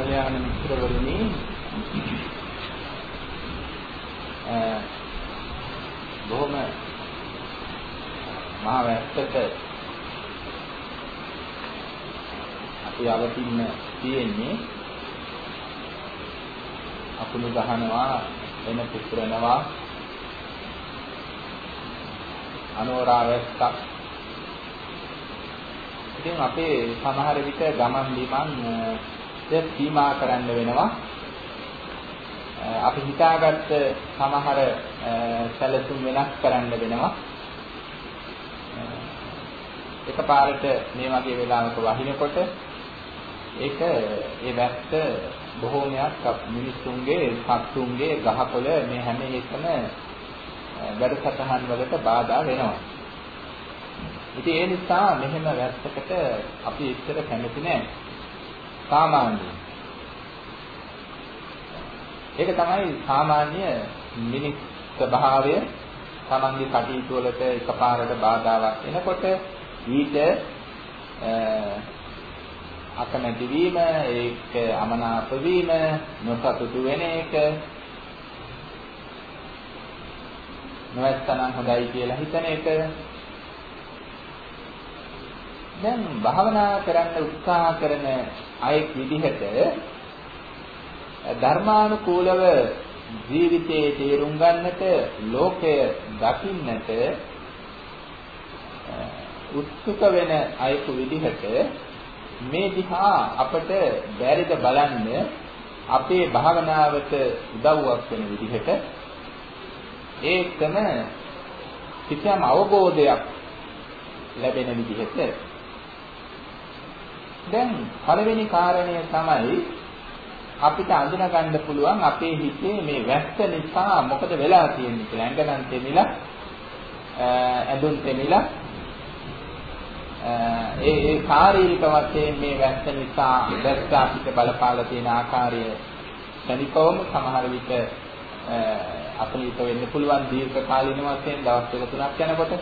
කල්යාණ මිත්‍රවරුනි බොහොම මහා වැස්සට අපි අවතින්න තියෙන්නේ අකුණු ගහනවා එන පුපුරනවා අනෝරා වැස්සක් ඉතින් අපේ සමහර විට ගමන් බිමන් සීමා කරන්න වෙනවා අපි හිතාගත්ත සමහර සැලසුම් වෙනස් කරන්න වෙනවා එකපාරට මේ වගේ වෙලාවක වහිනකොට ඒක ඒ වැස්ස බොහෝමයක් මිනිස්සුන්ගේ සත්තුන්ගේ ගහකොළ මේ හැම එකම වැඩසටහන් වලට බාධා වෙනවා. ඉතින් ඒ නිසා මෙහෙම වැස්සකට අපි එච්චර කැමති නැහැ. සාමාන්‍යයෙන්. ඒක තමයි සාමාන්‍ය මිනිස් ස්වභාවය. තමන්ගේ කටයුතු වලට එකපාරට බාධාවක් එනකොට ඊට අකමැති වීම, ඒක අමනාප වීම, නොසතුටු වෙන එක නොවැත්තනම් හොඳයි කියලා හිතන එක දැන් භාවනා කරන්න උත්සාහ කරන අයෙක් විදිහට ධර්මානුකූලව ජීවිතයේ තේරුම් ගන්නට ලෝකය දකින්නට උත්සුක වෙන අයෙකු විදිහට මේ දිහා අපට බැරිද බලන්න අපේ භාවනාවට උදව්වක් වෙන විදිහට ඒකම කිසියම් අවබෝධයක් ලැබෙන විදිහට දැන් පළවෙනි කාරණය තමයි අපිට අඳුන ගන්න පුළුවන් අපේ හිතේ මේ වැස්ස නිසා මොකද වෙලා තියෙන්නේ කියලා. ඇඟනම් තෙමිලා ඇඳුම් තෙමිලා ඒ ඒ ශාරීරික වශයෙන් මේ වැස්ස නිසා වැස්ස අපිට බලපාලා තියෙන ආකාරය ශනිකවම සමහර විට අපලිත වෙන්න පුළුවන් දීර්ඝ කාලින වශයෙන් දවස් දෙක තුනක් යනකොට.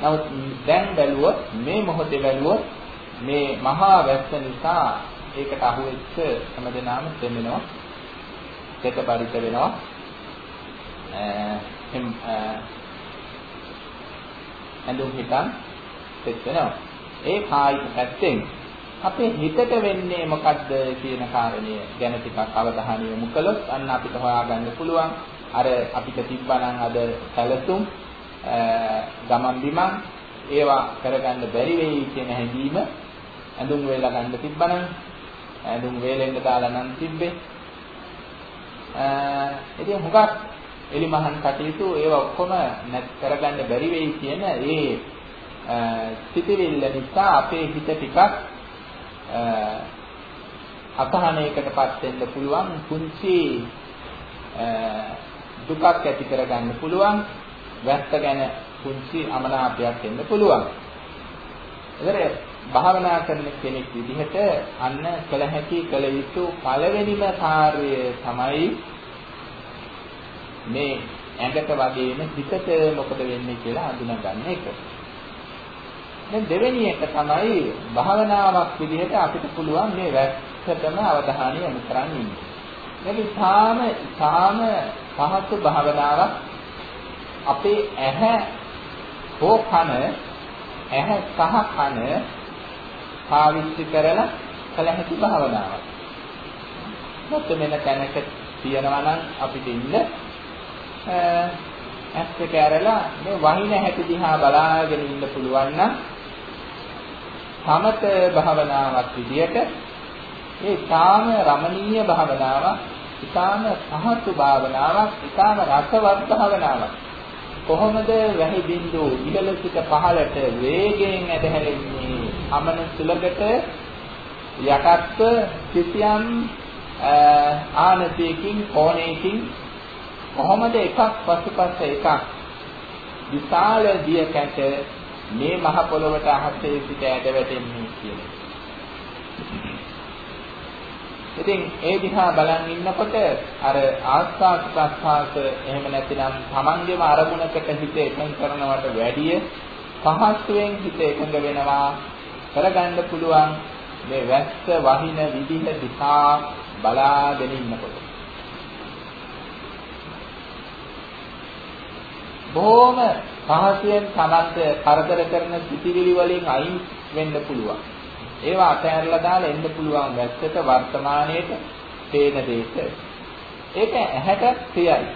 නමුත් දැන් බැලුවොත් මේ මොහොතේ බැලුවොත් මේ මහා වැස්ස නිසා ඒකට අහුවෙච්ච හැමදෙනාම දෙන්නවා. දෙක පරිත වෙනවා. එම් ඇඳුම් හිටන් සෙට් වෙනවා. ඒ කායික පැත්තෙන් අපේ හිතට වෙන්නේ මොකද්ද කියන කාරණය ගැන ටිකක් අවධානය යොමු කළොත් අන්න අපිට හොයාගන්න පුළුවන් අර අපිට තිබ්බනම් අද සැලසුම් ගමන් බිමන් ඒවා කරගන්න බැරි වෙයි කියන හැඟීම ඇඳුම් වේලා ගන්න තිබ්බනම් ඇඳුම් වේලෙන්න දාලා නම් තිබ්බේ ඉතින් හුඟක් එලිමහන් කටයුතු ඒවා ඔක්කොම නැත් කරගන්න බැරි වෙයි කියන ඒ සිතිවිල්ල නිසා අපේ හිත ටිකක් අසහනයකටපත් වෙන්න පුළුවන් කුංචි දුකක් ඇති කරගන්න පුළුවන් වැස්ස ගැන කුංචි අමනාපයක් එන්න පුළුවන්. ඒතර භාවනා කරන කෙනෙක් විදිහට අන්න කළ හැකි කළ යුතු පළවෙනිම කාර්යය තමයි මේ ඇඟට වගේම හිතට මොකද වෙන්නේ කියලා හඳුනා ගන්න එක. දැන් දෙවෙනි එක තමයි භාවනාවක් විදිහට අපිට පුළුවන් මේ වැස්සටම අවධානය යොමු කරන්න ඉන්න. මේක තාම තාම පහසු භාවනාවක් අපේ ඇහැ හෝ කන ඇහැ සහ කන පාවිච්චි කරලා කළ හැකි භාවනාවක්. මොකද මෙන්න තැනක තියනවා නම් අපිට ඉන්න ඇස් දෙක ඇරලා මේ වහින හැටි දිහා බලාගෙන ඉන්න පුළුවන් නම් සමත භාවනාවක් විදියට ඒ ඊටාම රමණීය භාවනාවක්, ඊටාම පහසු භාවනාවක්, ඊටාම රසවත් භාවනාවක්. කොහොමද වැහි බින්දු ඉහළ සිට පහළට වේගයෙන් ඇදහැරෙන්නේ? අමන සුලකට යටත්ව කිසියම් ආනතියකින් කෝණයකින් කොහොමද එකක් පසුපස එකක් විශාල දිය කැට මේ මහ පොළොවට අහසේ සිට ඇද වැටෙන්නේ කියලා. ඉතින් ඒ දිහා බලන් ඉන්නකොට අර ආස්වාද ප්‍රස්වාස එහෙම නැතිනම් Tamangeම අරමුණකට හිත එකඟ කරනවට වැඩිය පහසුවෙන් හිත එකඟ වෙනවා කරගන්න පුළුවන් මේ වැස්ස වහින විදිහ දිහා බලාගෙන ඉන්නකොට බොහොම පහසුවෙන් තමන්ට කරදර කරන සිතිවිලි වලින් අයින් වෙන්න පුළුවන්. ඒවා අතහැරලා දාලා එන්න පුළුවන් වැස්සට වර්තමානයේට පේන දෙයක. ඒක ඇහැට ප්‍රියයි.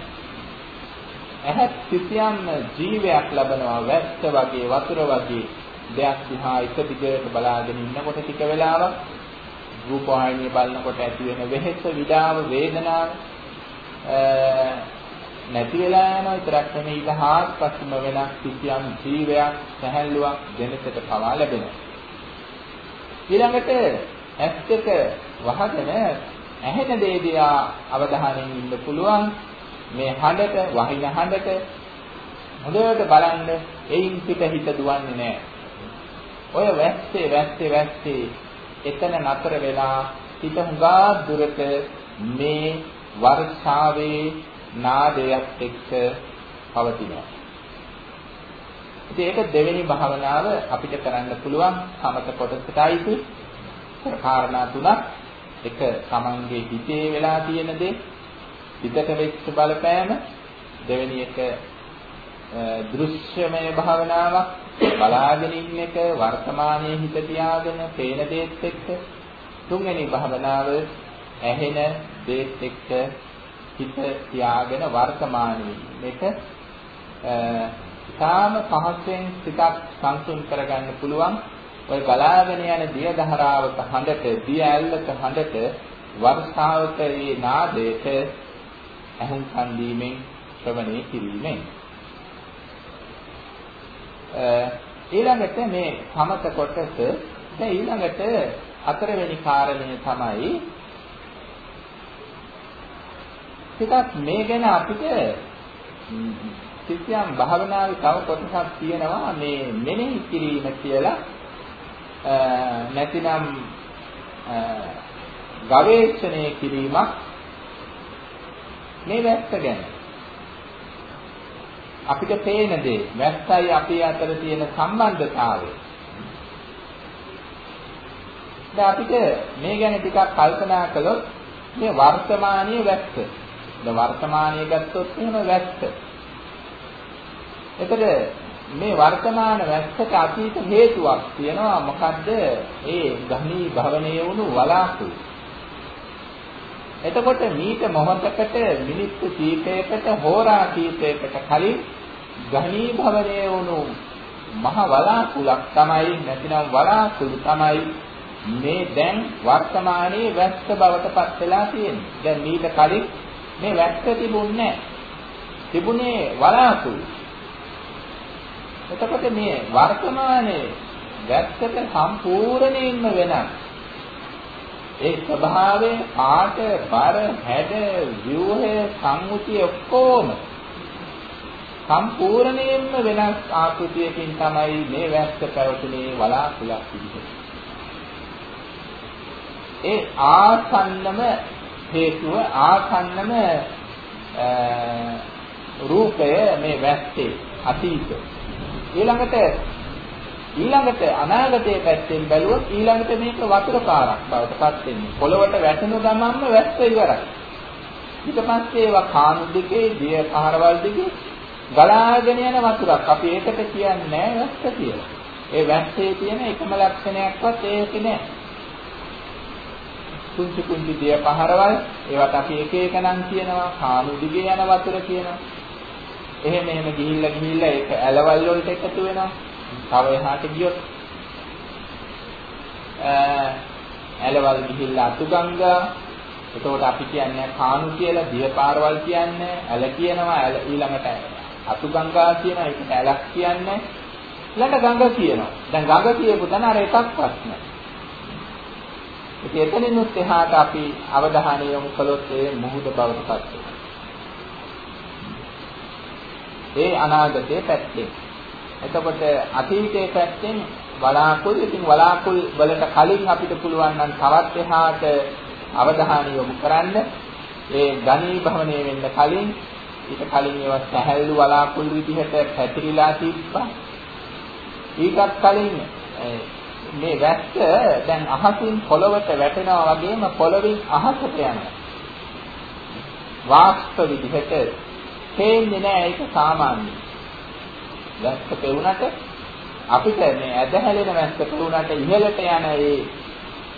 ඇහත් කිසියම් ජීවයක් ලබනවා වැස්ස වගේ වතුර වගේ දෙයක් දිහා එක දිගට බලාගෙන ඉන්නකොට ටික වෙලාවක් රූප වාහිනිය බලනකොට ඇති වෙන වෙහෙස විඩාව වේදනාව නැති වෙලා යනවා විතරක් නෙමෙයි ඊට හාත්පසම වෙනස් කිසියම් ජීවයක් සැහැල්ලුවක් දෙනසට පවා ලැබෙනවා ඊළඟට ඇස් දෙක වහගෙන ඇහෙන දේ දිහා අවධානයෙන් ඉන්න පුළුවන් මේ හඬට වහින හඬට හොඳට බලන්න එයින් පිට හිත දුවන්නේ නැහැ. ඔය වැස්සේ වැස්සේ වැස්සේ එතන නතර වෙලා හිත හුඟා දුරට මේ වර්ෂාවේ නාදයක් එක්ක පවතිනවා. ඉතින් ඒක දෙවෙනි භාවනාව අපිට කරන්න පුළුවන් සමත කොටසටයි කාරණා තුනක්. එක තමන්ගේ හිතේ වෙලා තියෙන දේ හිතට වෙච්ච බලපෑම. දෙවෙනි එක දෘශ්‍යමය භාවනාවක් බලාගෙන ඉන්න එක වර්තමානයේ හිත තියාගෙන පේන දේත් එක්ක තුන්වෙනි භාවනාව ඇහෙන දේත් එක්ක හිත තියාගෙන වර්තමානයේ මේක ඉතාම පහසෙන් සිතක් සංසුන් කරගන්න පුළුවන්. ඔය ගලාගෙන යන දිය දහරාවක හඬට දිය ඇල්ලක හඬට වර්ෂාවක මේ නාදයට ඇහුම්කන් දීමෙන් ශ්‍රවණය කිරීමෙන් ඊළඟට මේ සමත කොටස දැන් ඊළඟට හතරවෙනි කාරණය තමයි ටිකක් මේ ගැන අපිට කිසියම් භාවනාවේ තව කොටසක් තියෙනවා මේ මෙනෙහි කිරීම කියලා. නැතිනම් ගවේෂණය කිරීමක් මේ වැස්ස ගැන. අපිට පේන දේ වැස්සයි අපි අතර තියෙන සම්බන්ධතාවය. දැන් අපිට මේ ගැන ටිකක් කල්පනා කළොත් මේ වර්තමානීය වැස්ස. දැන් වර්තමානීය ගත්තොත් එහෙම වැස්ස. එතකොට මේ වර්තමාන වැස්සට අතීත හේතුවක් තියෙනවා. මොකද්ද? ඒ ගහණී භවණයේ වුණු වලාකුළු එතකොට මීට මොහොතකට මිනිත්තු කීපයකට හෝරා කීපයකට කලින් ඝනීභවණය වුණු මහ වලාකුළක් තමයි නැතිනම් වලාකුළු තමයි මේ දැන් වර්තමානයේ වැස්ස බවට පත් වෙලා තියෙන්නේ. දැන් මීට කලින් මේ වැස්ස තිබුණේ තිබුණේ වලාකුළු. එතකොට මේ වර්තමානයේ වැස්සට සම්පූර්ණයෙන්ම වෙනස් ඒ ස්වභාවය ආට බර හැඩ ව්‍යුහය සංමුතිය ඔක්කොම සම්පූර්ණයෙන්ම වෙනස් ආකෘතියකින් තමයි මේ වැස්ස පැවතුනේ වලාකුළක් විදිහට. ඒ ආසන්නම හේතුව ආසන්නම රූපය මේ වැස්සේ අතීත ඊළඟට ඊළඟට අනාගතයේ පැත්තෙන් බැලුවොත් ඊළඟට මේක වතුර පාරක් බවට පත් වෙන්නේ. පොළවට වැටෙන ගමන්ම වැස්ස ඉවරයි. ඊට පස්සේ ඒවා කාණු දිගේ, දිය පහරවල් දිගේ ගලාගෙන යන වතුරක්. අපි ඒකට කියන්නේ වැස්ස කියලා. ඒ වැස්සේ තියෙන එකම ලක්ෂණයක්වත් ඒක නෑ. කුංචි කුංචි දිය පහරවල් ඒවට අපි එක එක නම් කියනවා කාණු දිගේ යන වතුර කියනවා. එහෙම එහෙම ගිහිල්ලා ගිහිල්ලා ඒක ඇලවල් වලට එකතු වෙනවා. තව එහාට ගියොත් ඇලවල් ගිහිල්ලා අතුගංගා එතකොට අපි කියන්නේ කාණු කියලා දියපාරවල් කියන්නේ ඇල කියනවා ඇල ඊළඟට අතුගංගා කියනවා ඒකට ඇලක් කියන්නේ. ඊළඟ ගඟ කියනවා. දැන් ගඟ කියපු තැන අර එකක්වත් නැහැ. ඉතින් එතනිනුත් එහාට අපි අවධානය යොමු කළොත් ඒ මුහුද බවට පත් වෙනවා. ඒ අනාගතයේ පැත්තේ. එතකොට අතීතයේ පැත්තෙන් වලාකුළු ඉතින් වලාකුළු වලට කලින් අපිට පුළුවන් නම් තවත් එහාට අවධානය යොමු කරන්න ඒ ගණී භවණය වෙන්න කලින් ඊට කලින් ඒවා සැහැල්ලු වලාකුළු විදිහට පැතිරිලා තිබ්බා ඊටත් කලින් මේ වැස්ස දැන් අහසින් පොළවට වැටෙනවා වගේම පොළවින් අහසට යනවා. වාස්ත විදිහට තේන්නේ නැහැ ඒක සාමාන්‍යයි. වැස්ස පෙවුනට අපිට මේ ඇදහැලෙන වැස්ස පෙවුනට ඉහළට යන ඒ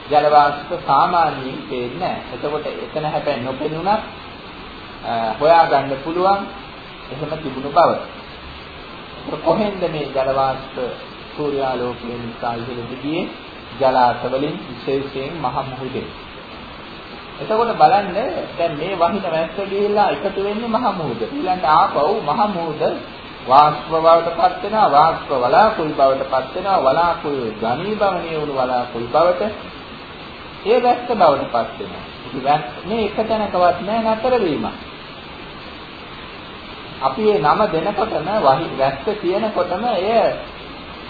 ජල වාෂ්ප සාමාන්‍යයෙන් පේන්නේ නැහැ. එතකොට එතන හැබැයි නොපෙනුනත් හොයාගන්න පුළුවන් එහෙම තිබුණු බව. කොහෙන්ද මේ ජල වාෂ්ප සූර්යාලෝකයෙන් නිසා ඉහළට ගියේ? ජලාශ වලින් විශේෂයෙන් මහ මුහුදේ. එතකොට බලන්න දැන් මේ වහින වැස්ස ගිහිල්ලා එකතු වෙන්නේ මහ මුහුද. ඊළඟට ආපහු මහ මුහුද වාෂ්ප බවට පත් වෙනවා වාෂ්ප වලාකුළු බවට පත් වෙනවා වලාකුළු ඝනීභවණීය වුණු වලාකුළු බවට ඒ වැස්ස බවට පත් වෙනවා. ඉතින් වැස්ස මේ එක තැනකවත් නෑ නතර වීම. අපි මේ නම දෙනකොටම වහි වැස්ස කියනකොටම එය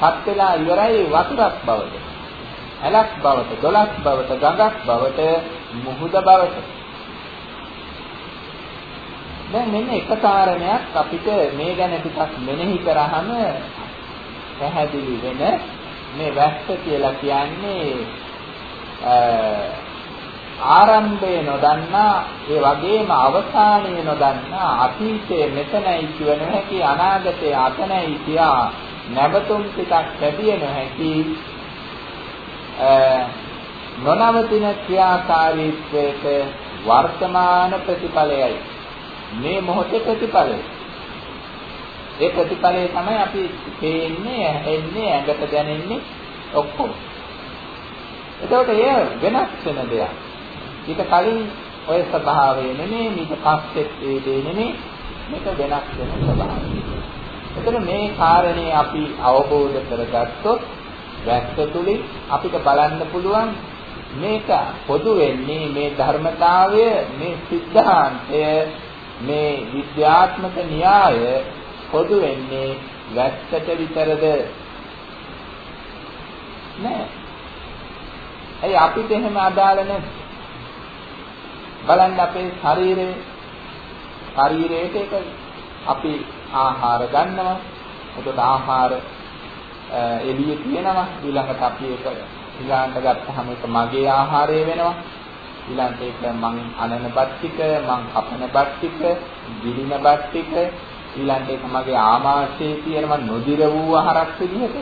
පත් වෙලා ඉවරයි වතුරක් බවට. ඇලක් බවට, දොලක් බවට, ගඟක් බවට, මුහුද බවට. දැන් මෙන්න එක කාරණයක් අපිට මේ ගැන ටිකක් මෙනෙහි කරාම පැහැදිලි වෙන මේ වැස්ස කියලා කියන්නේ ආරම්භය නොදන්නා ඒ වගේම අවසානය නොදන්නා අතීතයේ මෙතනයි කිව නොහැකි අනාගතයේ අතනයි කියා නැවතුම් ටිකක් ලැබිය නොහැකි නොනවතින ක්‍රියාකාරීත්වයට වර්තමාන ප්‍රතිඵලයයි. මේ මොහොතේ ප්‍රතිඵලය. ඒ ප්‍රතිඵලය තමයි අපි පේන්නේ, ඇහෙන්නේ, ඇඟට දැනෙන්නේ ඔක්කොම. එතකොට එය වෙනස් වෙන දෙයක්. ඊට කලින් ඔය ස්වභාවය නෙමෙයි, ඊට පස්සෙත් ඒ දේ නෙමෙයි, මේක වෙනස් වෙන ස්වභාවය. එතන මේ කාරණේ අපි අවබෝධ කරගත්තොත් වැස්ස තුලින් අපිට බලන්න පුළුවන් මේක පොදු වෙන්නේ මේ ධර්මතාවය මේ සිද්ධාන්තය මේ විද්‍යාත්මක න්‍යාය පොදු වෙන්නේ වැස්සට විතරද? නෑ. ඇයි අපිට එහෙම අදාළ නැද්ද? බලන්න අපේ ශරීරයේ ශරීරයට ඒක අපි ආහාර ගන්නවා. එතකොට ආහාර එළියේ තියෙනවා. ඊළඟට අපි ඒක ඊළඟට ගත්තාම ඒක මගේ ආහාරය වෙනවා. ඊළඟට ඒක මං අනන බත් ටික මං කපන බත් ටික ගිලින බත් ටික ඊළඟට ඒක මගේ ආමාශයේ තියෙනවා නොදිර වූ ආහාරක් විදිහට.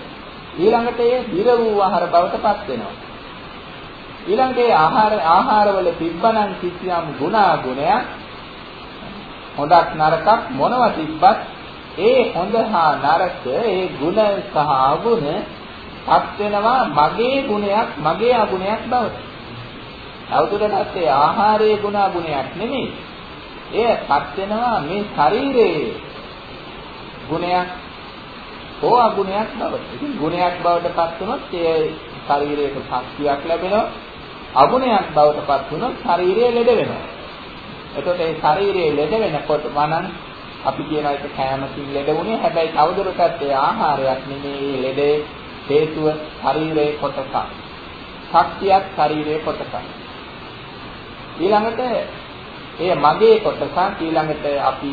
ඊළඟට ඒ දිර වූ ආහාර බවට පත් වෙනවා. ඊළඟට ඒ ආහාර ආහාරවල තිබ්බනම් කිසියම් ගුණාගුණයක් හොඳක් නරකක් මොනවා තිබ්බත් ඒ හොඳ හා නරක ඒ ගුණ සහ අගුණ පත් වෙනවා මගේ ගුණයක් මගේ අගුණයක් බවට. තවදුරටත් ඒ ආහාරයේ ගුණාගුණයක් නෙමෙයි. එයපත් වෙනවා මේ ශරීරයේ ගුණයක් හෝ අගුණයක් බවට. ඉතින් ගුණයක් බවට පත් වුණොත් ඒ ශරීරයට ශක්තියක් ලැබෙනවා. අගුණයක් බවට පත් වුණොත් ශරීරය ලෙඩ වෙනවා. එතකොට ඒ ශරීරයේ ලෙඩ වෙනකොට වනන් අපි කියන එක කෑමකින් ලෙඩ වුණේ හැබැයි තවදුරටත් ඒ ආහාරයක් නෙමෙයි ලෙඩේ හේතුව ශරීරයේ කොටසක්. ශක්තියක් ශරීරයේ කොටසක්. ඊළඟට එය මගේ කොටසක් ඊළඟට අපි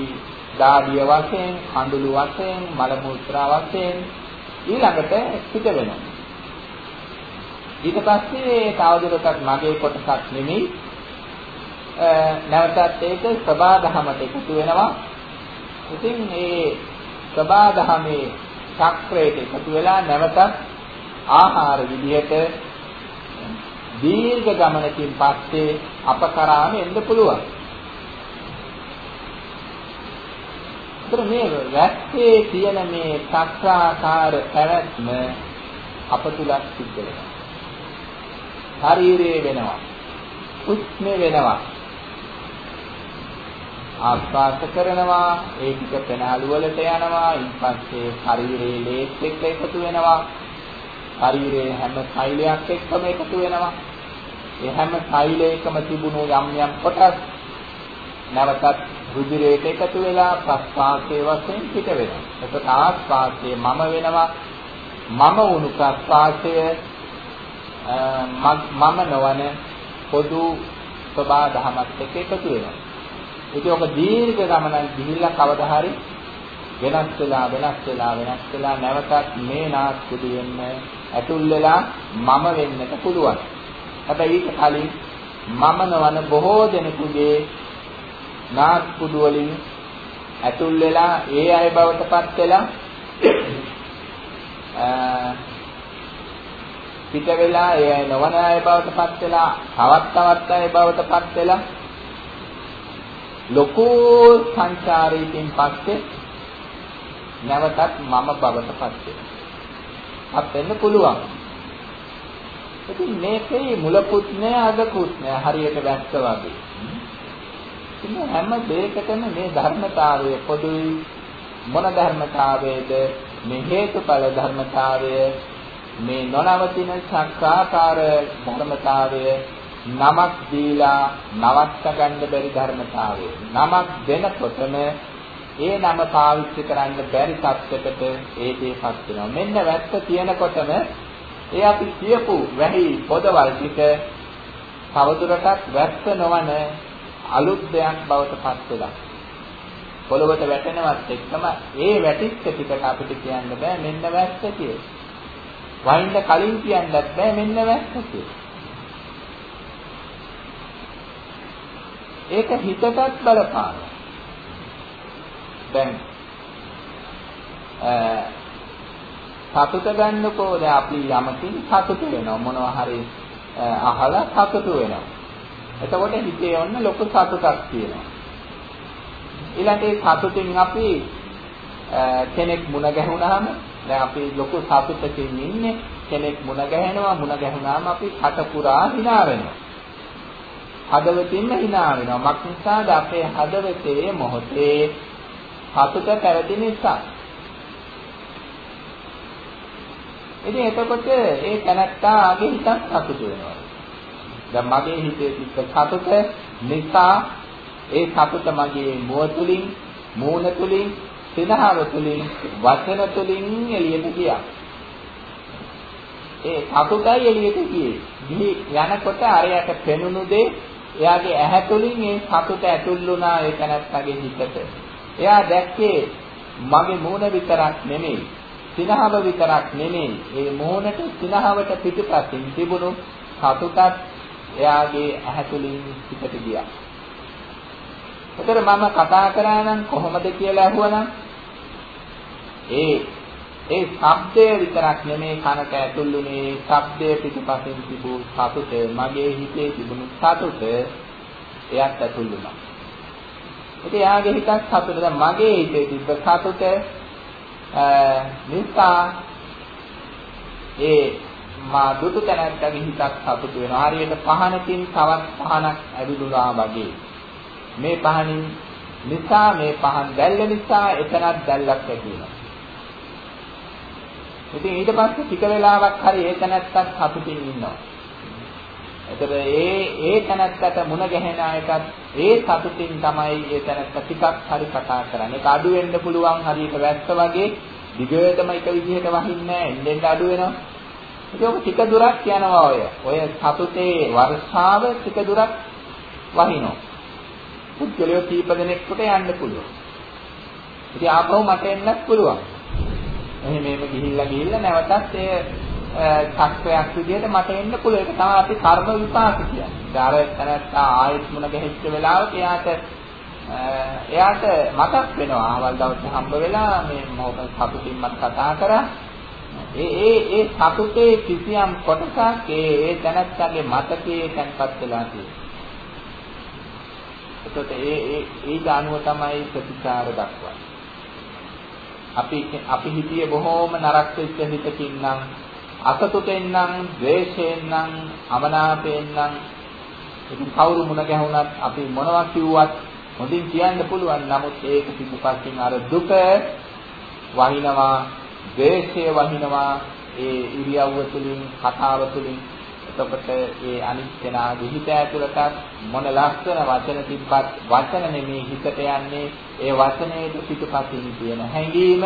දාඩිය වශයෙන්, කඳුළු වශයෙන්, මල මුත්‍රා වශයෙන් ඊළඟට පිට වෙනවා. ඊට පස්සේ තවදුරටත් මගේ කොටසක් නෙමෙයි නැවතත් ඒක සබාධමයට එකතු වෙනවා. ඉතින් මේ සබාධමේ චක්‍රයට එකතු වෙලා නැවතත් ආහාර විදිහට දීර්ඝ ගමනකින් පස්සේ අප කරාම එන්න පුළුවන්. ඒතර මේ වැස්සේ තියෙන මේ සක්‍රාකාර පැවැත්ම අප තුල සිද්ධ වෙනවා. ශරීරයේ වෙනවා. උෂ්ණ වෙනවා. ආස්වාද කරනවා ඒ ටික පෙනාලු වලට යනවා ඊපස්සේ ශරීරයේ ලේත් එක්ක එකතු වෙනවා ශරීරයේ හැම සෛලයක් එක්කම එකතු වෙනවා ඒ හැම සෛලයකම තිබුණු යම් යම් කොටස් නැවතත් රුධිරයට එකතු වෙලා ප්‍රස්වාසයේ වශයෙන් පිට වෙනවා. එතකොට ආස්වාසයේ මම වෙනවා. මම වුණු ප්‍රස්වාසය මම නොවන පොදු සබා දහමත් එක්ක එකතු වෙනවා. ඉතින් ඔබ දීර්ඝ ගමනක් ගිහිල්ලා කවදා හරි වෙනස් වෙලා වෙනස් වෙලා වෙනස් වෙලා නැවතත් මේ නාස්කුඩියෙන්න ඇතුල් වෙලා මම වෙන්නට පුළුවන්. හැබැයි ඊට කලින් මම නොවන බොහෝ දෙනෙකුගේ නාස්පුඩු වලින් ඇතුල් වෙලා ඒ අය බවට පත් වෙලා පිට වෙලා ඒ අය නොවන අය බවට පත් වෙලා තවත් තවත් අය බවට පත් වෙලා ලොකෝ සංචාරයෙන් පස්සේ නැවතත් මම බවට පත් වෙනවා. පත් වෙන්න පුළුවන්. ඉතින් මේකේ මුලකුත් නෑ අගකුත් නෑ. හරියට වැස්ස වගේ. ඉතින් හැම දෙයකටම මේ ධර්මතාවය පොදුයි. මොන ධර්මතාවයේද? මේ හේතුඵල ධර්මතාවය මේ නොනවතින සක්කාකාර ධර්මතාවය නමක් දීලා නවත්ත ගන්න බැරි ධර්මතාවය. නමක් දෙනකොටම ඒ නම පාවිච්චි කරන්න බැරි තත්යකට ඒ දේපත් වෙනවා. මෙන්න වැත්ත තියෙනකොටම ඒ අපි කියපු වැහි පොදවල් ටික තවදුරටත් වැත්ත නොවන අලුත් දෙයක් බවට පත් වෙලා පොළොවට වැටෙනවත් එක්කම ඒ වැටිච්ච ටිකට අපිට කියන්න බෑ මෙන්න වැස්ස කියලා. වයින්ද කලින් කියන්නත් බෑ මෙන්න වැස්ස කියලා. ඒක හිතටත් බලපානවා. දැන් සතුට ගන්නකෝ දැන් අපි යමකින් සතුට වෙනවා මොනවා හරි අහලා සතුට වෙනවා. එතකොට හිතේ ඔන්න ලොකු සතුටක් තියෙනවා. ඊළඟට ඒ සතුටින් අපි කෙනෙක් මුණ ගැහුණාම දැන් අපි ලොකු සතුටකින් ඉන්නේ කෙනෙක් මුණ ගැහෙනවා මුණ ගැහුණාම අපි කට පුරා hina වෙනවා. හදවතින්ම hina වෙනවා. මක් නිසාද අපේ හදවතේ මොහොතේ සතුට පැවති නිසා. ඉතින් එතකොට ඒ තනත්තාගේ හිතත් සතුට වෙනවා. දැන් මගේ හිතේ තිබ්බ සතුට නිසා ඒ සතුට මගේ මුව තුලින්, මූණ තුලින්, සිනහව තුලින්, වචන තුලින් එළියට ගියා. ඒ සතුටයි එළියට ගියේ. ගිහි යනකොට අරයට පෙනුණු දේ එයාගේ ඇහැ තුලින් ඒ සතුට ඇතුල් වුණා ඒ තැනත්තගේ හිතට. එයා දැක්කේ මගේ මූණ විතරක් නෙමෙයි, සිනහව විතරක් නෙමෙයි. ඒ මූණට සිනහවට පිටපතින් තිබුණු සතුටත් එයාගේ ඇහැ තුලින් පිටට ගියා. ඒතර මම කතා කරා නම් කොහොමද කියලා අහුවනම් ඒ ඒ ශබ්දය විතරක් නෙමේ කනට ඇතුළුනේ ශබ්දය පිටපසින් තිබූ සතුට මගේ හිතේ තිබුණු සතුට එයත් ඇතුළුනා. ඉතින් එයාගේ හිතත් සතුට දැන් මගේ හිතේ තිබ්බ සතුට නිසා ඒ මා දුටු තැනැත්තගේ හිතක් සතුට වෙනවා. හරියට පහනකින් තවත් පහනක් ඇවිදුනා වගේ. මේ පහනින් නිසා මේ පහන් දැල්ල නිසා එතනක් දැල්ලක් ඇති වෙනවා. ඉතින් ඊට පස්සේ ටික වෙලාවක් හරි ඒ තැනත්තත් සතුටින් ඉන්නවා. එතකොට ඒ ඒ තැනත්තට මුණ ගැහෙන අයටත් ඒ සතුටින් තමයි ඒ තැනත්ත ටිකක් හරි කතා කරන්නේ. ඒක අඩු වෙන්න පුළුවන් හරියට වැස්ස වගේ දිගටම එක විදිහට වහින්නේ නැහැ. එන්නෙන් අඩු වෙනවා. ඉතින් ඔක ටික දුරක් යනවා ඔය. ඔය සතුටේ වර්ෂාව ටික දුරක් වහිනවා. පුද්ගලයෝ කීප දෙනෙක්ට යන්න පුළුවන්. ඉතින් ආපහු මට එන්නත් පුළුවන්. එහෙම මේව ගිහිල්ලා ගිහිල්ලා නැවතත් ඒ චක්‍රයක් විදිහට මට එන්න පුළුවන්. ඒක තමයි අපි කර්ම විපාක කියන්නේ. ඊට අර තැනත්තා ආයෙත් මුණ ගැහිච්ච වෙලාවට එයාට එයාට මතක් වෙනවා ආවල් දවසේ හම්බ වෙලා මේ මොකද සතුටින් මට කතා කරා. ඒ ඒ ඒ සතුටේ කිසියම් කොටසක් ඒ ඒ තැනත්තාගේ මතකයේ තැන්පත් වෙලා තියෙනවා. එතකොට ඒ ඒ ඒ ඥානුව තමයි ප්‍රතිචාර දක්වන්නේ. අපි අපි හිතියේ බොහෝම නරක වෙච්ච හිතකින් නම් අසතුටෙන් නම් ද්වේෂයෙන් නම් අමනාපයෙන් නම් ඉතින් කවුරු මුණ ගැහුණත් අපි මොනවා කිව්වත් හොඳින් කියන්න පුළුවන්. නමුත් ඒක පිටුපස්සෙන් අර දුක වහිනවා ද්වේෂය වහිනවා ඒ ඉරියව්ව තුලින් කතාව තුලින් එතකොට ඒ අනිත් කෙනාගේ හිත ඇතුළතත් මොන ලස්සන වචන තිබ්බත් වචන නෙමේ හිතට යන්නේ. ඒ වචනයේ පිටුපසින් තියෙන හැඟීම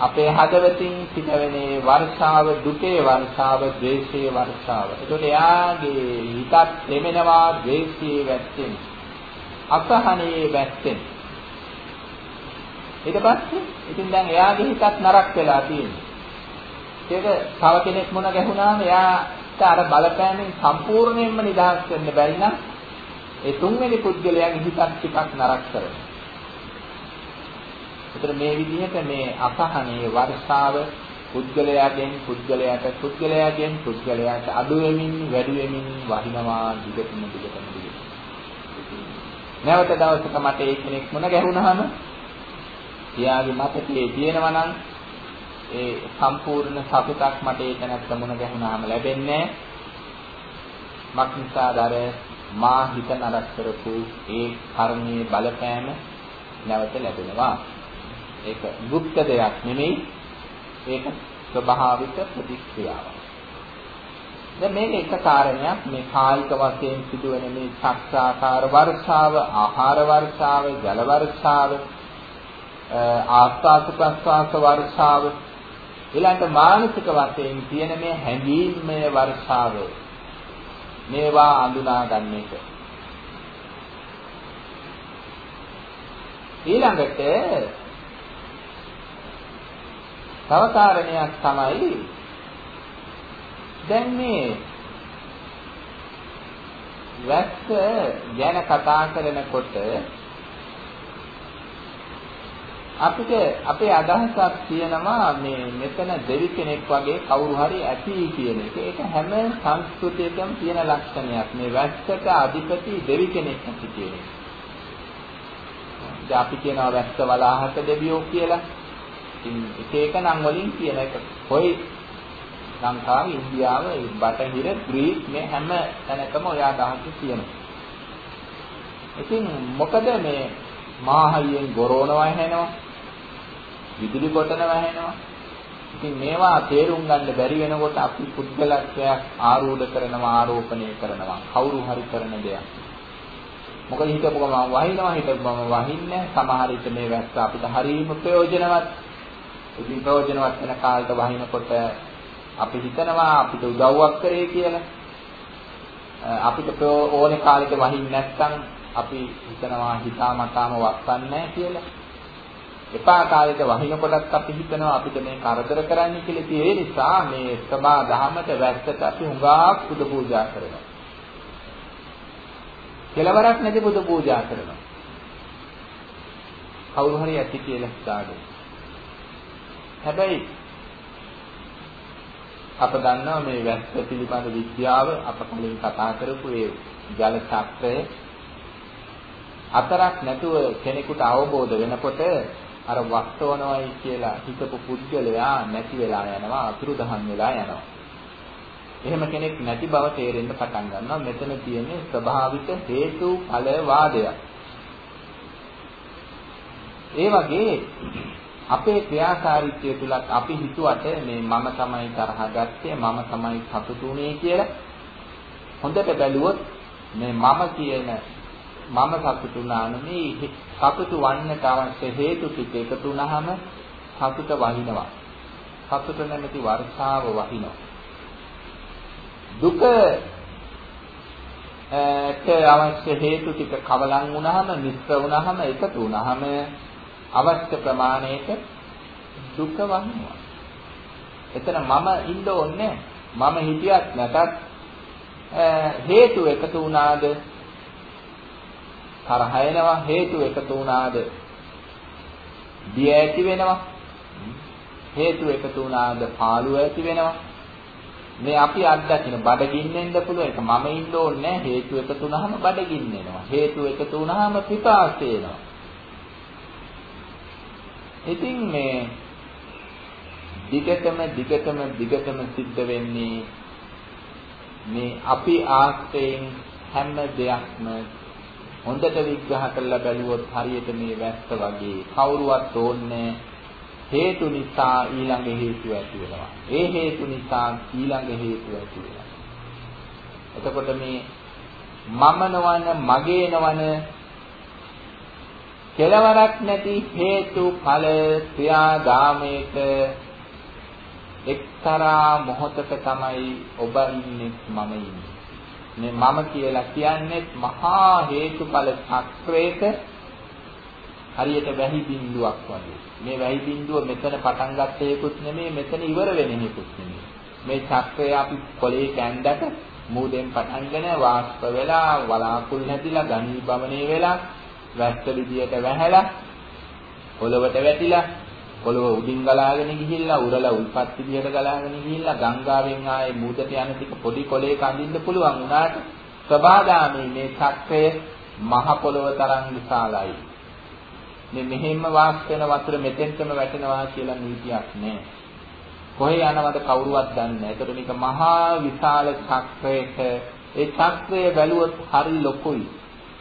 අපේ හදවතින් පිටවෙනේ වර්ෂාව දුකේ වර්ෂාව ද්වේෂයේ වර්ෂාව. ඒකට එයාගේ හිතත් දෙමෙනවා ද්වේෂයේ වැස්සෙන්. අසහනයේ වැස්සෙන්. ඊට පස්සේ ඉතින් දැන් එයාගේ හිතත් නරක වෙලා තියෙනවා. ඒක තව කෙනෙක් මොන ගැහුණාම එයාට අර බලපෑමෙන් සම්පූර්ණයෙන්ම නිදහස් වෙන්න බැරි නම් ඒ තුන්වෙනි පුද්ගලයාගේ හිතක් ටිකක් නරක කරනවා. ඒතර මේ විදිහට මේ අසහනයේ වර්ෂාව පුද්ගලයාගෙන් පුද්ගලයාට පුද්ගලයාගෙන් පුද්ගලයාට අඩු වෙමින් වැඩි වෙමින් වහිනවා දිගටම දිගටම දිගටම. නැවත දවසක මට ඒ කෙනෙක් මොන ගැහුණාම එයාගේ මතකයේ තියෙනවා නම් ඒ සම්පූර්ණ සතුටක් මට ඒක නැත්නම් මොන ගැහුණාම ලැබෙන්නේ මක්නිසාදර මා හිත නරක කරපු ඒ කර්මයේ බලපෑම නැවත ලැබෙනවා ඒක යුක්ත දෙයක් නෙමෙයි. ඒක ස්වභාවික ප්‍රතික්‍රියාවක්. දැන් මේක එක කාරණයක් මේ කායික වශයෙන් සිදුවෙන මේ චක්කාකාර වර්ෂාව, ආහාර වර්ෂාව, ජල වර්ෂාව, ආස්වාද ප්‍රස්වාස වර්ෂාව ඊළඟට මානසික වශයෙන් තියෙන මේ හැඟීම්මය වර්ෂාව මේවා අඳුනා ගන්න එක. ඊළඟට තව කාරණයක් තමයි දැන් මේ වැස්ස ගැන කතා කරනකොට අපිට අපේ අදහසක් තියෙනවා මේ මෙතන දෙවි කෙනෙක් වගේ කවුරු හරි ඇති කියන එක. ඒක හැම සංස්කෘතියකම තියෙන ලක්ෂණයක්. මේ වැස්සට අධිපති දෙවි කෙනෙක් ඇති කියන එක. අපි කියනවා වැස්ස වලාහක දෙවියෝ කියලා. ඉතින් එක එක නම් වලින් කියන එක. කොයි ලංකාව, ඉන්දියාව, බටහිර, ග්‍රීස් මේ හැම තැනකම ඔය අදහස තියෙනවා. ඉතින් මොකද මේ මාහයියෙන් ගොරවනවා හැනවා විදුලි කොටන වැහෙනවා. ඉතින් මේවා තේරුම් ගන්න බැරි වෙනකොට අපි පුද්ගලත්වයක් ආරූඪ කරනවා ආරෝපණය කරනවා කවුරු හරි කරන දෙයක්. මොකද හිතපු ගමන් වහිනවා හිතපු ගමන් වහින්නේ සමහර විට මේ වැස්ස අපිට හරීම ප්‍රයෝජනවත්. ඉතින් ප්‍රයෝජනවත් වෙන කාලට වහිනකොට අපි හිතනවා අපිට උදව්වක් කරේ කියලා. අපිට ඕනේ කාලෙට වහින්නේ නැත්නම් අපි හිතනවා හිතාමතාම වස්සන්නේ කියලා. එපා කාලෙට වහිනකොටත් අපි හිතනවා අපිට මේ කරදර කරන්න කියලා ඒ නිසා මේ සබා දහමට වැස්සට අපි හුඟක් පුද පූජා කරනවා. කෙලවරක් නැති පුද පූජා කරනවා. කවුරු හරි ඇති කියලා හිතාගෙන. හැබැයි අප දන්නවා මේ වැස්ස පිළිබඳ විද්‍යාව අප කලින් කතා කරපු ඒ ජල චක්‍රය අතරක් නැතුව කෙනෙකුට අවබෝධ වෙනකොට අර වස්තවනවයි කියලා හිතපු පුද්ගලයා නැති වෙලා යනවා අතුරුදහන් වෙලා යනවා. එහෙම කෙනෙක් නැති බව තේරෙන්න පටන් ගන්නවා. මෙතන තියෙන්නේ ස්වභාවික හේතු ඵල වාදයක්. ඒ වගේ අපේ ක්‍රියාකාරීත්වය තුලත් අපි හිතුවට මේ මම තමයි තරහ ගත්තේ මම තමයි සතුටුුනේ කියලා හොඳට බැලුවොත් මේ මම කියන මම සතුටුනා නෙමෙයි සතුටු වන්නට අවශ්‍ය හේතු ටික එකතු වුනහම සතුට වහිනවා. සතුට නැමැති වර්ෂාව වහිනවා. දුක ට අවශ්‍ය හේතු ටික කවලම් වුනහම මිශ්‍ර වුනහම එකතු වුනහම අවශ්‍ය ප්‍රමාණයට දුක වහිනවා. එතන මම ඉන්න ඕනේ මම හිතියත් නැතත් හේතු එකතු වුණාද? තරහ එනවා හේතු එකතු වුණාද? බිය ඇති වෙනවා. හේතු එකතු වුණාද? පාළුව ඇති වෙනවා. මේ අපි අත්දකින්න බඩගින්නෙන්ද පුළුවන් ඒක මම ඉන්න ඕනේ හේතු එකතු වුණාම බඩගින්න එනවා. හේතු එකතු වුණාම පිපාසය එනවා. ඉතින් මේ දිගටම දිගටම දිගටම සිද්ධ වෙන්නේ මේ අපි ආස්තයෙන් හැම දෙයක්ම හොඳට විග්‍රහ කරලා බැලුවොත් හරියට මේ වැස්ස වගේ කවුරුවත් ඕන්නේ හේතු නිසා ඊළඟ හේතු ඇති වෙනවා. ඒ හේතු නිසා ඊළඟ හේතු ඇති වෙනවා. එතකොට මේ මම නොවන මගේ නොවන කෙලවරක් නැති හේතු ඵල ක්‍රියාදාමයක එක්තරා මොහොතක තමයි ඔබ ඉන්නේ මම ඉන්නේ මේ මම කියලා කියන්නේ මහා හේතුඵල චක්‍රයක හරියට වැහි බින්දුවක් වගේ. මේ වැහි බින්දුව මෙතන පටන් ගන්න හේකුත් නෙමෙයි මෙතන ඉවර වෙන හේකුත් නෙමෙයි. මේ චක්‍රය අපි කොලේ කැන්දට මූදෙන් පටන්ගෙන වාෂ්ප වෙලා වලාකුළු නැතිලා ගණීභවණේ වෙලා වැස්ස විදියට වැහැලා පොළවට වැටිලා පොළව උඩින් ගලාගෙන ගිහිල්ලා උරලා උල්පත් විදියට ගලාගෙන ගිහිල්ලා ගංගාවෙන් ආයේ මූදට යන ටික පොඩි කොලයක අඳින්න පුළුවන් වුණාට සබාදාමේ මේ චක්‍රය මහ පොළව තරම් විශාලයි. මේ මෙහෙම වාස් වෙන වතුර මෙතෙන්ටම වැටෙනවා කියලා නීතියක් නැහැ. කොහේ යනවද කවුරුවත් දන්නේ නැහැ. ඒකට මේක මහා විශාල චක්‍රයක ඒ චක්‍රය බැලුවොත් හරි ලොකුයි.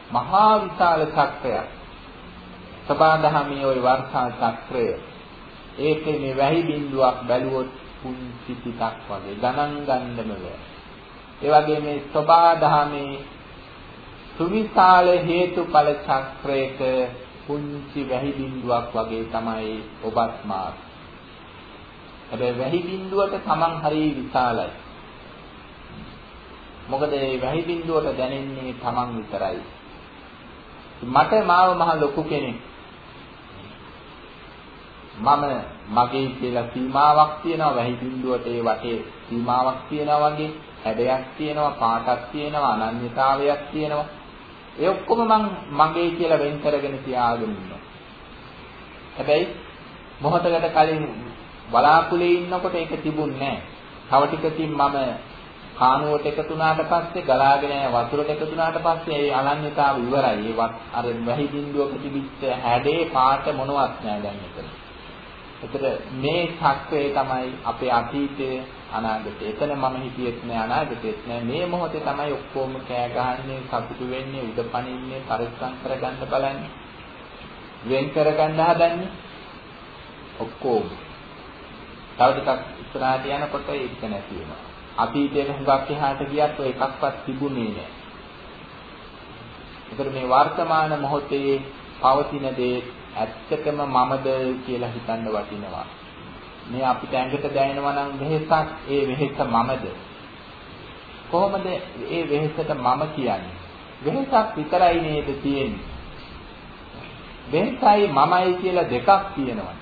මහා විශාල චක්‍රයක්. සබාදහමේ ওই වර්ෂා චක්‍රය. ඒකේ මේ වැහි බිඳුවක් බැලුවොත් පුංචි ටිකක් වගේ ගණන් ගන්නම බෑ. ඒ වගේ මේ සබාදහමේ සුවිශාල හේතුඵල චක්‍රයක පුංචි වැහි බිඳුවක් වගේ තමයි ඔබත් මාත්. හැබැයි වැහි බිඳුවට Taman හරි විශාලයි. මොකද මේ වැහි බිඳුවට දැනෙන්නේ Taman විතරයි. මට මාව මහ ලොකු කෙනෙක්. මම මගේ කියලා සීමාවක් තියෙනවා වැහි බිඳුවට ඒ වටේ සීමාවක් තියෙනවා වගේ හැඩයක් තියෙනවා පාටක් තියෙනවා අනන්‍යතාවයක් තියෙනවා. ඒ ඔක්කොම මං මගේ කියලා වෙන් කරගෙන තියාගෙන ඉන්නවා. හැබැයි මොහොතකට කලින් බලාකුලේ ඉන්නකොට ඒක තිබුණේ නැහැ. තව ටිකකින් මම කානුවට එකතු වුණාට පස්සේ ගලාගෙන වතුරට එකතු වුණාට පස්සේ ඒ අනන්‍යතාව ඉවරයි ඒ අර වැහි බිඳුවක තිබිච්ච හැඩේ පාට මොනවත් නැහැ දැන් එතන එතකොට මේ චක්‍රය තමයි අපේ අතීතය අනාගතය. එතන මම හිතියෙත් නෑ අනාගතෙත් නෑ. මේ මොහොතේ තමයි ඔක්කොම කෑ ගහන්නේ, සතුටු වෙන්නේ, උඩපණින්නේ, පරිස්සම් කරගන්න බලන්නේ. වෙන් කරගන්න හදන්නේ. ඔක්කොම. තව ටිකක් ඉස්සරහට යනකොට ඒක නැති වෙනවා. අතීතයේ හුඟක් එහාට ගියත් ඔය එකක්වත් තිබුණේ නෑ. ඒතර මේ වර්තමාන මොහොතේ පවතින දේ ඇත්තටම මමද කියලා හිතන්න වටිනවා. මේ අපිට ඇඟට දැනෙනවා නම් වෙහසක් ඒ වෙහස මමද? කොහොමද ඒ වෙහසට මම කියන්නේ? වෙහසක් විතරයි නේද තියෙන්නේ? වෙහසයි මමයි කියලා දෙකක් තියෙනවා.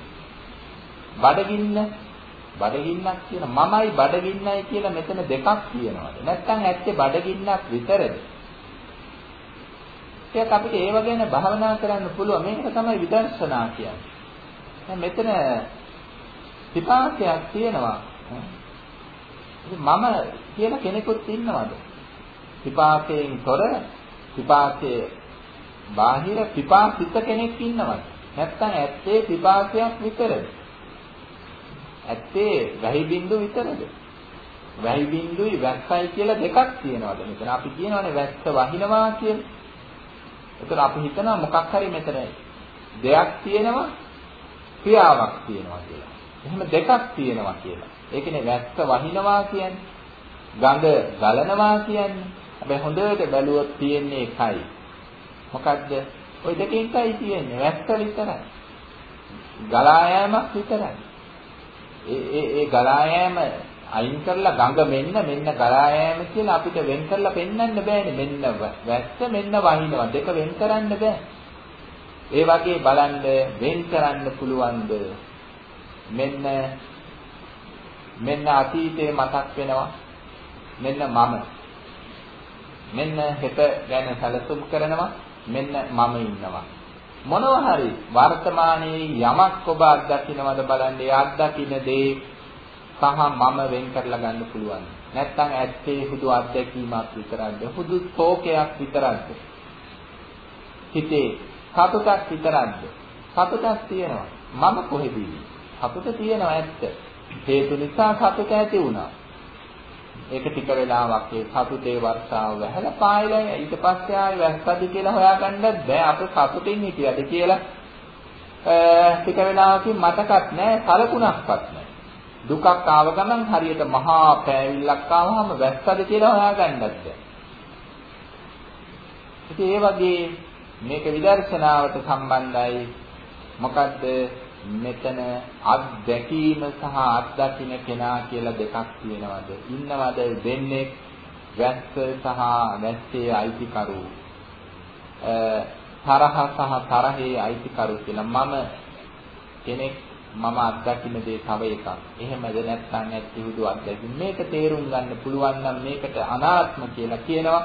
බඩගින්න බඩගින්නක් කියන මමයි බඩගින්නයි කියලා මෙතන දෙකක් තියෙනවාද? නැත්නම් ඇත්තේ බඩගින්නක් විතරද? ටිකක් අපිට ඒව ගැන භාවනා කරන්න පුළුවන්. මේක තමයි විදර්ශනා කියන්නේ. දැන් මෙතන පිපාසයක් තියෙනවා. මම කියන කෙනෙකුත් ඉන්නවද? පිපාසයෙන් තොර පිපාසයේ බාහිර පිපාසිත කෙනෙක් ඉන්නවද? නැත්නම් ඇත්තේ පිපාසයක් විතරද? ඇත්තේ වැහි බින්දු විතරද? වැහි බින්දුයි වැස්සයි කියලා දෙකක් තියෙනවද මෙතන? අපි කියනවානේ වැස්ස වහිනවා කියලා. එතකොට අපි හිතනවා මොකක් හරි මෙතන දෙයක් තියෙනවා ක්‍රියාවක් තියෙනවා කියලා. එහෙම දෙකක් තියෙනවා කියලා. ඒ කියන්නේ වැස්ස වහිනවා කියන්නේ. ගඳ ගලනවා කියන්නේ. හැබැයි හොඳට බැලුවොත් තියෙන්නේ එකයි. මොකද්ද? ওই දෙකෙන් එකයි තියෙන්නේ. වැස්ස විතරයි. ගලා යෑමක් විතරයි. ඒ ඒ ඒ ගලා යෑම අයින් කරලා ගඟ මෙන්න මෙන්න ගලා යෑම කියලා අපිට වෙන් කරලා පෙන්වන්න බෑනේ. මෙන්න වැස්ස මෙන්න වහිනවා. දෙක වෙන් කරන්න බෑ. ඒ වගේ බලන්න වෙන් කරන්න පුළුවන්ද? මෙන්න මෙන්න අතීතේ මතක් වෙනවා. මෙන්න මම. මෙන්න හෙට ගැන සැලසුම් කරනවා. මෙන්න මම ඉන්නවා. මොනවා හරි වර්තමානයේ යමක් ඔබ අත්දකින්නවද බලන්න ඒ අත්දකින්න දේ සහ මම වෙන් කරලා ගන්න පුළුවන්. නැත්තම් ඇත්තේ හුදු අත්දැකීමක් විතරක්ද? හුදු ශෝකයක් විතරක්ද? හිතේ සතුටක් විතරක්ද? සතුටක් තියෙනවා. මම කොහෙද සතුට තියෙනවා ඇත්ත. හේතු නිසා සතුට ඇති වුණා. ඒක ටික වෙලාවක් ඒ සතුටේ වර්ෂාව වැහලා පායලා ඊට පස්සේ ආයෙ වැස්සද කියලා හොයාගන්නත් බෑ අප සතුටින් හිටියද කියලා ටික වෙලාවකින් මතකත් නෑ කලකුණක්වත් නෑ දුකක් ආව ගමන් හරියට මහා පෑවිල්ලක් ආවම වැස්සද කියලා හොයාගන්නත් බැහැ. ඉතින් ඒ වගේ මේක විදර්ශනාවට සම්බන්ධයි. මොකද්ද මෙතන අත්දැකීම සහ අත්දකින්න කෙනා කියලා දෙකක් තියෙනවද? ඉන්නවද දෙන්නේ වැස්ස සහ වැස්සේ අයිතිකරු? තරහ සහ තරහේ අයිතිකරු කියලා මම කෙනෙක් මම අත්දකින්න දේ තව එකක්. එහෙමද නැත්නම් ඇත්ති හුදු අත්දැකීම්. මේක තේරුම් ගන්න පුළුවන් නම් මේකට අනාත්ම කියලා කියනවා.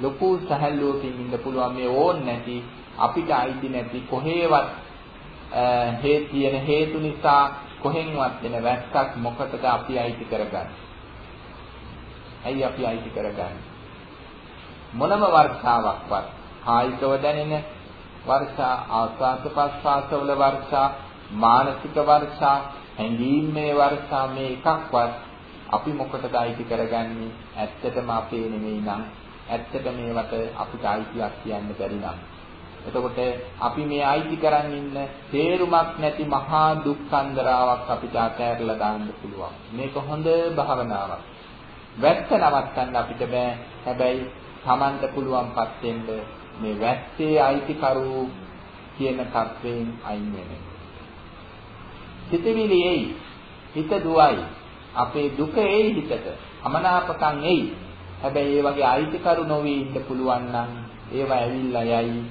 ලොකු සහැල්ලුවකින් ඉන්න පුළුවන් මේ ඕන් නැති අපිට අයිති නැති කොහේවත් හේ තියෙන හේතු නිසා කොහෙන්වත් වෙන වැස්සක් මොකටද අපි අයිති කරගන්නේ? ඇයි අපි අයිති කරගන්නේ? මොනම වර්ෂාවක්වත් කායිකව දැනෙන වර්ෂා ආස්වාද ප්‍රස්වාසවල වර්ෂා මානසික වර්ෂා හැඟීම්මේ වර්ෂා මේ එකක්වත් අපි මොකටද අයිති කරගන්නේ ඇත්තටම අපේ නෙමෙයි නම් ඇත්තට මේවට අපිට අයිතියක් කියන්න බැරි නම් එතකොට අපි මේ අයිති කරන් ඉන්න තේරුමක් නැති මහා දුක්ඛන්දරාවක් අපිට අතහැරලා දාන්න පුළුවන් මේක හොඳ භාවනාවක් වැත්ත නවත්තන්න අපිට බෑ හැබැයි Tamanට පුළුවන්පත් වෙන්න මේ වැත්තේ අයිතිකරු කියන තත්වයෙන් අයින් වෙන්න. හිතවිලි එයි. හිත දුවයි. අපේ දුක එයි හිතට. අමනාපකම් එයි. හැබැයි ඒ වගේ අයිතිකරු නොවී ඉන්න පුළුවන් නම් ඒවා ඇවිල්ලා යයි.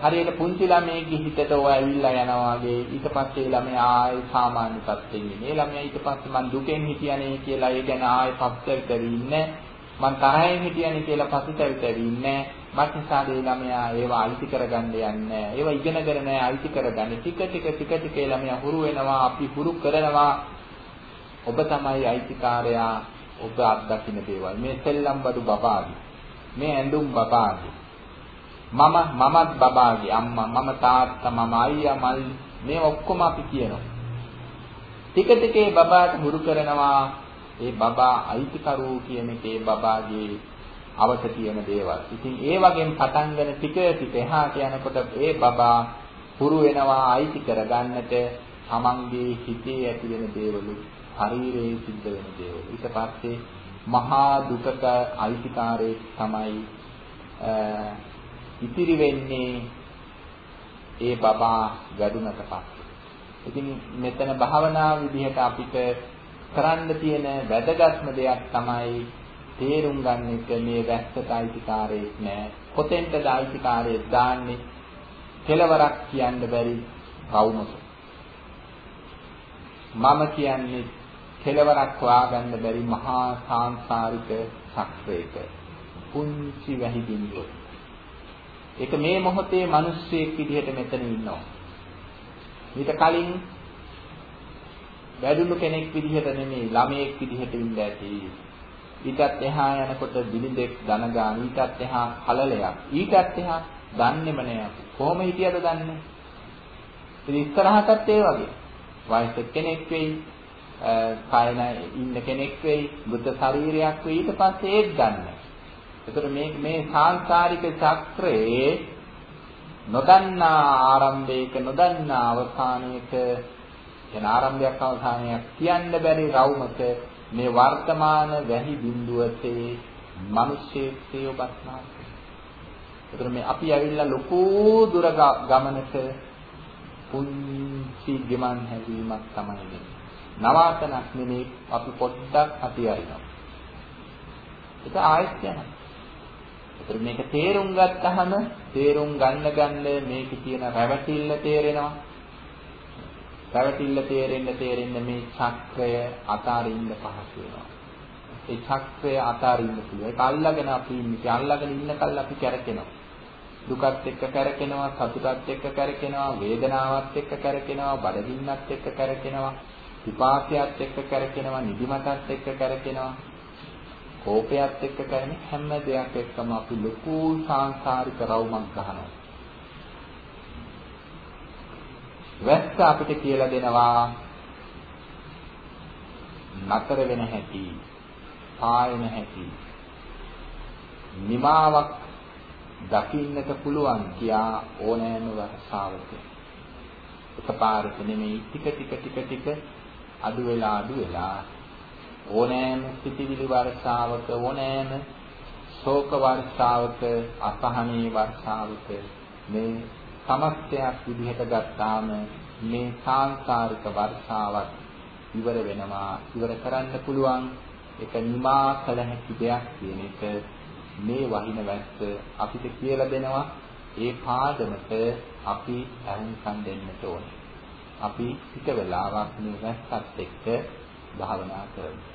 හරියට පුංචි ළමයෙක්ගේ හිතට ඕවා ඇවිල්ලා යනවා වගේ ඊට පස්සේ ළමයා ආයේ සාමාන්‍ය තත්ත්වෙන් ඉන්නේ. ඒ ළමයා ඊට පස්සේ මං දුකෙන් හිටියනේ කියලා ඒ ගැන ආයේ පස්සෙ ඉන්නේ. මං තරහෙන් හිටියනේ කියලා පසුතැවිලි ඉන්නේ. මක්නිසාද ඒ ළමයා ඒවා අයිති කරගන්න යන්නේ ඒවා ඉගෙනගෙන නැහැ අයිති කරගන්න ටික ටික ටික ටික ළමයා හුරු වෙනවා අපි හුරු කරනවා ඔබ තමයි අයිතිකාරයා ඔබ අත්දකින්න දේවල් මේ සෙල්ලම් බඩු බබාගේ මේ ඇඳුම් බබාගේ මම මමත් බබාගේ අම්මා මම තාත්තා මම අයියා මල් මේ ඔක්කොම අපි කියනවා ටික ටික ඒ බබාට හුරු කරනවා ඒ බබා අයිතිකරු කියන එකේ බබාගේ අවශ්‍ය තියෙන දේවල්. ඉතින් ඒ වගේම පටන් ගන්න ටික ටික එහාට යනකොට ඒ බබා පුරු වෙනවා අයිති කරගන්නට තමන්ගේ හිතේ ඇති වෙන දේවලු ශරීරයේ සිද්ධ වෙන දේවල්. ඊට පස්සේ මහා දුකක අයිතිකාරයේ තමයි ඉතිරි වෙන්නේ ඒ බබා ගැදුනට පස්සේ. ඉතින් මෙතන භාවනා විදිහට අපිට කරන්න තියෙන වැදගත්ම දෙයක් තමයි තේරුම් ගන්න එක මේ වැස්සට අයිතිකාරයෙක් නෑ. කොතෙන්ද අයිතිකාරයෙක් දාන්නේ? කෙලවරක් කියන්න බැරි කවුමක. මම කියන්නේ කෙලවරක් හොයාගන්න බැරි මහා සාංශාරික චක්‍රයක පුංචි වැහි බිඳුව. ඒක මේ මොහොතේ මිනිස්සෙක් විදිහට මෙතන ඉන්නවා. ඊට කලින් වැඩුණු කෙනෙක් විදිහට නෙමෙයි ළමයෙක් විදිහට ඉඳ ඇති. ඊටත් එහා යනකොට බිලිඳෙක් ධන ගාන ඊටත් එහා කලලයක්. ඊටත් එහා දන්නේම නෑ අපි. කොහොම හිටියද දන්නේ? ඉතින් ඉස්සරහටත් ඒ වගේ. වයසක කෙනෙක් වෙයි කායන ඉන්න කෙනෙක් වෙයි බුද්ධ ශරීරයක් වෙයි. ඊට පස්සේ ඒත් දන්නේ. එතකොට මේ මේ සාංශාරික චක්‍රයේ නොදන්නා ආරම්භයක නොදන්නා අවසානයක යන ආරම්භයක් අවසානයක් කියන්න බැරි රවුමක මේ වර්තමාන වැහි බිඳුවතේ මිනිස්සෙක්සේ ඔබත් නාස්ති. ඒතර මේ අපි ඇවිල්ලා ලොකු දුර ගමනක පුංචි ගමන් හැදීමක් තමයි මේ. නවාතනක් නෙමේ අපි පොඩ්ඩක් අපි අරිනවා. ඒක ආයෙත් යනවා. ඒතර මේක තේරුම් ගත්තහම තේරුම් ගන්න ගන්න මේකේ තියෙන රැවටිල්ල තේරෙනවා. පැවතිල්ල තේරෙන්න තේරෙන්න මේ චක්‍රය අතාරින්න පහසු වෙනවා. ඒ චක්‍රය අතාරින්න පුළුවන්. ඒක අල්ලගෙන අපි ඉන්නේ. අල්ලගෙන ඉන්නකල් අපි කැරකෙනවා. දුකත් එක්ක කැරකෙනවා, සතුටත් එක්ක කැරකෙනවා, වේදනාවත් එක්ක කැරකෙනවා, බඩගින්නත් එක්ක කැරකෙනවා, විපාකයත් එක්ක කැරකෙනවා, නිදිමතත් එක්ක කැරකෙනවා. කෝපයත් එක්ක කරන හැම දෙයක් එක්කම අපි ලොකු සාංශාරික රවුමක් ගන්නවා. වැස්ස අපිට කියලා දෙනවා නතර වෙන හැටි, පායන හැටි. නිමාවක් දකින්නට පුළුවන් කියා ඕනෑම වර්ෂාවක. එකපාරට නෙමෙයි ටික ටික ටික ටික අඩු වෙලා අඩු වෙලා ඕනෑම සිටිවිලි වර්ෂාවක ඕනෑම ශෝක වර්ෂාවක අසහනී වර්ෂාවක මේ සමස්තයක් විදිහට ගත්තාම මේ සාංසාරික වර්ෂාවත් ඉවර වෙනවා ඉවර කරන්න පුළුවන් ඒක නිමා කළ හැකි දෙයක් කියන එක මේ වහින වැස්ස අපිට කියලා දෙනවා ඒ පාදමට අපි අහුම්කම් දෙන්නට ඕනේ. අපි ටික වෙලාවක් මේ වැස්සත් එක්ක භාවනා කරමු.